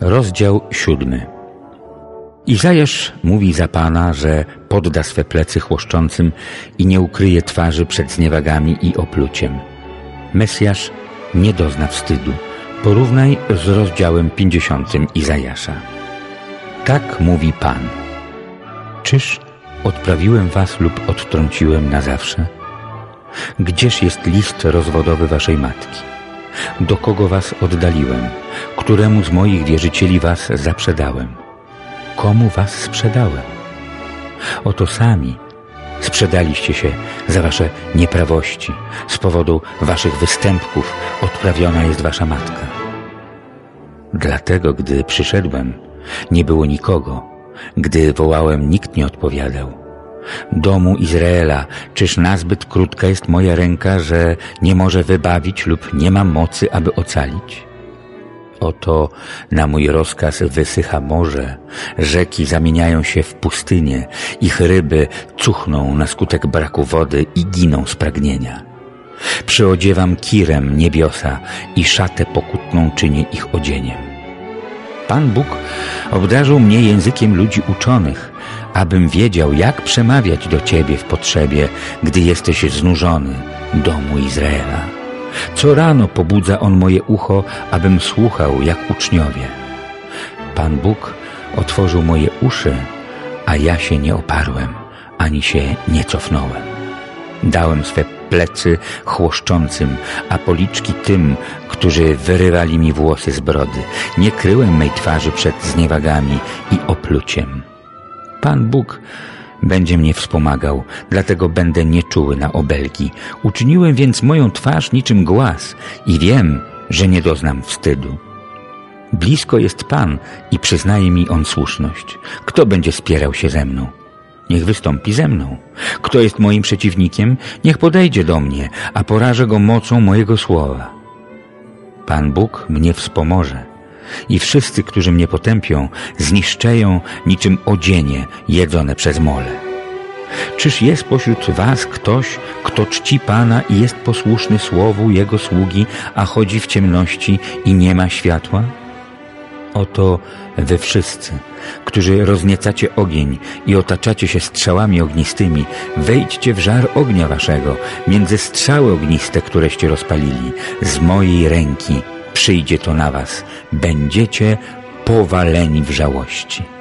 Rozdział siódmy. Izajasz mówi za Pana, że podda swe plecy chłoszczącym i nie ukryje twarzy przed zniewagami i opluciem. Mesjasz nie dozna wstydu. Porównaj z rozdziałem pięćdziesiątym Izajasza. Tak mówi Pan. Czyż odprawiłem was lub odtrąciłem na zawsze? Gdzież jest list rozwodowy waszej matki? Do kogo was oddaliłem? Któremu z moich wierzycieli was zaprzedałem? Komu was sprzedałem? Oto sami sprzedaliście się za wasze nieprawości. Z powodu waszych występków odprawiona jest wasza matka. Dlatego, gdy przyszedłem, nie było nikogo. Gdy wołałem, nikt nie odpowiadał. Domu Izraela, czyż nazbyt krótka jest moja ręka, że nie może wybawić lub nie mam mocy, aby ocalić? Oto na mój rozkaz wysycha morze, rzeki zamieniają się w pustynię, ich ryby cuchną na skutek braku wody i giną z pragnienia. Przyodziewam kirem niebiosa i szatę pokutną czynię ich odzieniem. Pan Bóg obdarzył mnie językiem ludzi uczonych, abym wiedział, jak przemawiać do Ciebie w potrzebie, gdy jesteś znużony, domu Izraela. Co rano pobudza On moje ucho, abym słuchał jak uczniowie. Pan Bóg otworzył moje uszy, a ja się nie oparłem, ani się nie cofnąłem. Dałem swe plecy chłoszczącym, a policzki tym, którzy wyrywali mi włosy z brody. Nie kryłem mej twarzy przed zniewagami i opluciem. Pan Bóg będzie mnie wspomagał, dlatego będę nieczuły na obelgi. Uczyniłem więc moją twarz niczym głaz i wiem, że nie doznam wstydu. Blisko jest Pan i przyznaje mi On słuszność. Kto będzie spierał się ze mną? Niech wystąpi ze mną. Kto jest moim przeciwnikiem? Niech podejdzie do mnie, a porażę go mocą mojego słowa. Pan Bóg mnie wspomoże i wszyscy, którzy mnie potępią, zniszczeją niczym odzienie jedzone przez mole. Czyż jest pośród was ktoś, kto czci Pana i jest posłuszny słowu Jego sługi, a chodzi w ciemności i nie ma światła? Oto wy wszyscy, którzy rozniecacie ogień i otaczacie się strzałami ognistymi, wejdźcie w żar ognia waszego, między strzały ogniste, któreście rozpalili, z mojej ręki przyjdzie to na was, będziecie powaleni w żałości.